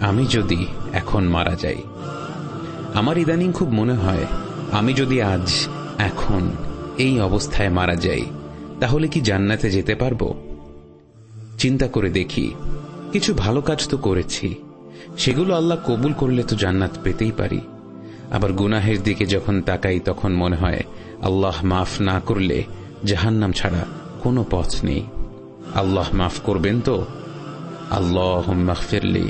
আমি যদি এখন মারা যাই। আমার ইদানিং খুব মনে হয়, আমি যদি আজ, এখন, এই অবস্থায় মারা যাই, তাহলে কি জান্নাতে যেতে পারব? চিন্তা করে দেখি, কিছু ভালো কাজ তো করেছি, সেগুলো আল্লাহ কবুল করলে তো জান্নাত পেতেই পারি। আবার গুনাহের দিকে যখন তাকাই, তখন মনে হয়, আল্লাহ মাফ না করলে জাহান্নাম ছাড়া কোনো পথ নেই। আল্লাহ মাফ করবেন তো? আল্লাহ মাহফিরলি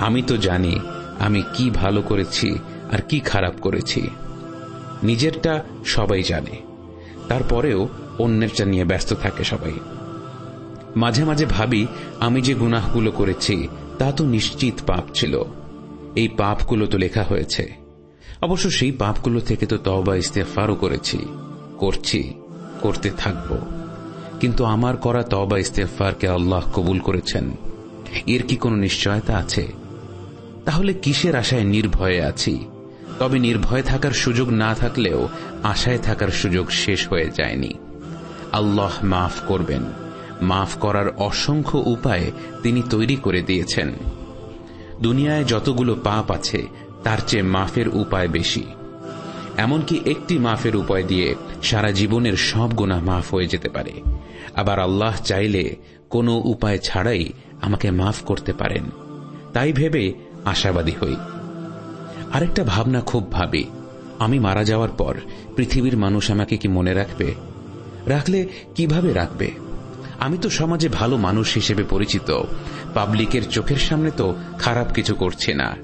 আমি তো জানি আমি কি ভালো করেছি আর কি খারাপ করেছি। নিজেরটা সবাই জানে। তারপরেও অন্যেরটা নিয়ে ব্যস্ত থাকে সবাই। মাঝে মাঝে ভাবি, আমি যে গুনাহগুলো করেছি, তা তো নিশ্চিত পাপ ছিল। এই পাপগুলো তো লেখা হয়েছে। অবশ্য সেই পাপগুলো থেকে তো তবা ইস্তেফারও করেছি। করছি, করতে থাকব। কিন্তু আমার করা তবা ইস্তেফারকে আল্লাহ কবুল করেছেন। এর কি কোনো নিশ্চয়তা আছে? তাহলে কিসের আশায় নির্ভয়ে আছি? তবে নির্ভয় থাকার সুযোগ না থাকলেও আশায় থাকার সুযোগ শেষ হয়ে যায়নি। আল্লাহ মাফ করবেন। মাফ করার অসংখ্য উপায় তিনি তৈরি করে দিয়েছেন। দুনিয়ায় যতগুলো পাপ আছে, তার চেয়ে মাফের উপায় বেশি। এমনকি একটি মাফের উপায় দিয়ে সারা জীবনের সব গুণা মাফ হয়ে যেতে পারে। আবার আল্লাহ চাইলে কোনো উপায় ছাড়াই আমাকে মাফ করতে পারেন। তাই ভেবে আশাবাদী হই। আরেকটা ভাবনা খুব ভাবি। আমি মারা যাওয়ার পর পৃথিবীর মানুষ আমাকে কি মনে রাখবে? রাখলে কীভাবে রাখবে? আমি তো সমাজে ভালো মানুষ হিসেবে পরিচিত। পাবলিকের চোখের সামনে তো খারাপ কিছু করছে না।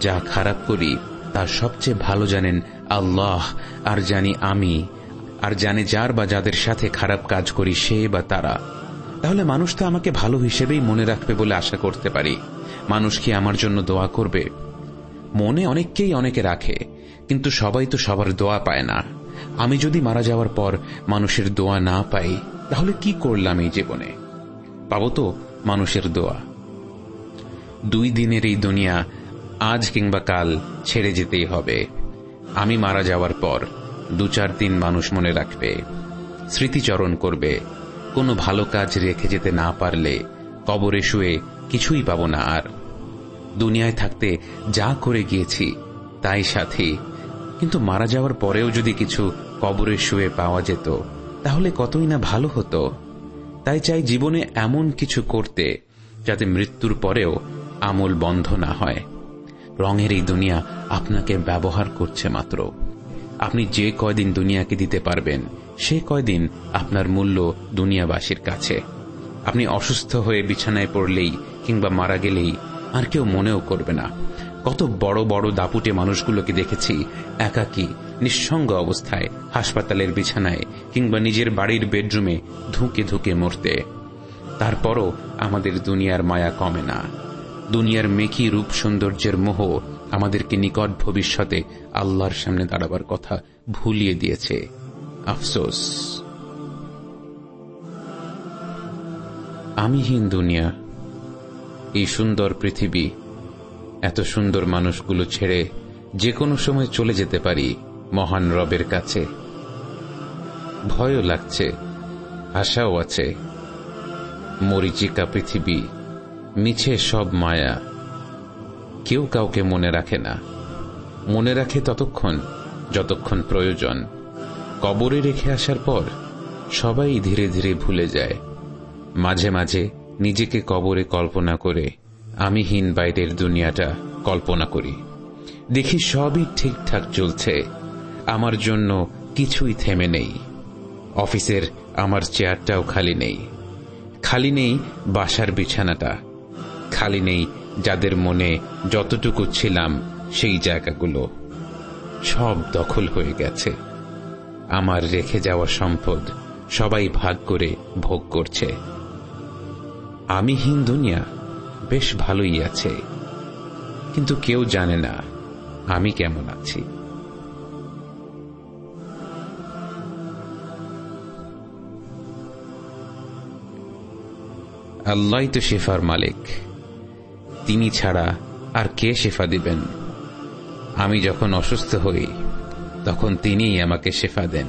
যা খারাপ করি, তা সবচেয়ে ভালো জানেন আল্লাহ, আর জানি আমি, আর জানে যার বা যাদের সাথে খারাপ কাজ করি সে বা তারা। তাহলে মানুষ তো আমাকে ভালো হিসেবেই মনে রাখবে বলে আশা করতে পারি। মানুষ কি আমার জন্য দোয়া করবে? মনে অনেককেই অনেকে রাখে, কিন্তু সবাই তো সবার দোয়া পায় না। আমি যদি মারা যাওয়ার পর মানুষের দোয়া না পাই, তাহলে কি করলাম এই জীবনে? পাব তো মানুষের দোয়া। দুই দিনের এই দুনিয়া আজ কিংবা কাল ছেড়ে যেতেই হবে। আমি মারা যাওয়ার পর দু চার দিন মানুষ মনে রাখবে, স্মৃতিচরণ করবে, কোনো ভালো কাজ রেখে যেতে না পারলে কবরে শুয়ে কিছুই পাব না আর। দুনিয়ায় থাকতে যা করে গিয়েছি, তাই সাথী। কিন্তু মারা যাওয়ার পরেও যদি কিছু কবরে শুয়ে পাওয়া যেত, তাহলে কতই না ভালো হতো। তাই চাই জীবনে এমন কিছু করতে, যাতে মৃত্যুর পরেও আমল বন্ধ না হয়। রঙের এই দুনিয়া আপনাকে ব্যবহার করছে মাত্র। আপনি যে কয়দিন দুনিয়াকে দিতে পারবেন, সে কয়দিন আপনার মূল্য দুনিয়াবাসীর কাছে। আপনি অসুস্থ হয়ে বিছানায় পড়লেই কিংবা মারা গেলেই আর কেউ মনেও করবে না। কত বড় বড় দাপুটে মানুষগুলোকে দেখেছি একাকী, নিঃসঙ্গ অবস্থায়, হাসপাতালের বিছানায় কিংবা নিজের বাড়ির বেডরুমে ধুকে ধুঁকে মরতে। তারপরও আমাদের দুনিয়ার মায়া কমে না। দুনিয়ার মেকি রূপ সৌন্দর্যের মোহ আমাদেরকে নিকট ভবিষ্যতে আল্লাহর সামনে দাঁড়াবার কথা ভুলিয়ে দিয়েছে। আফসোস। আমিহীন দুনিয়া এই সুন্দর পৃথিবী। এত সুন্দর মানুষগুলো ছেড়ে যে কোনো সময় চলে যেতে পারি মহান রবের কাছে। ভয়ও লাগছে, আশাও আছে। মরিচিকা পৃথিবী, মিছে সব মায়া। কেউ কাউকে মনে রাখে না। মনে রাখে ততক্ষণ, যতক্ষণ প্রয়োজন। কবরে রেখে আসার পর সবাই ধীরে ধীরে ভুলে যায়। মাঝে মাঝে নিজেকে কবরে কল্পনা করে আমিহীন বাইরের দুনিয়াটা কল্পনা করি। দেখি সবই ঠিকঠাক চলছে। আমার জন্য কিছুই থেমে নেই। অফিসের আমার চেয়ারটাও খালি নেই। খালি নেই বাসার বিছানাটা। খালি নেই যাদের মনে যতটুকু ছিলাম সেই জায়গাগুলো। সব দখল হয়ে গেছে। আমার রেখে যাওয়া সম্পদ সবাই ভাগ করে ভোগ করছে। আমি হিন দুনিয়া, বেশ ভালোই আছে। কিন্তু কেউ জানে না আমি কেমন আছি। আল্লাহ তো শেফার মালিক। তিনি ছাড়া আর কে শেফা দিবেন? আমি যখন অসুস্থ হই, তখন তিনিই আমাকে শেফা দেন।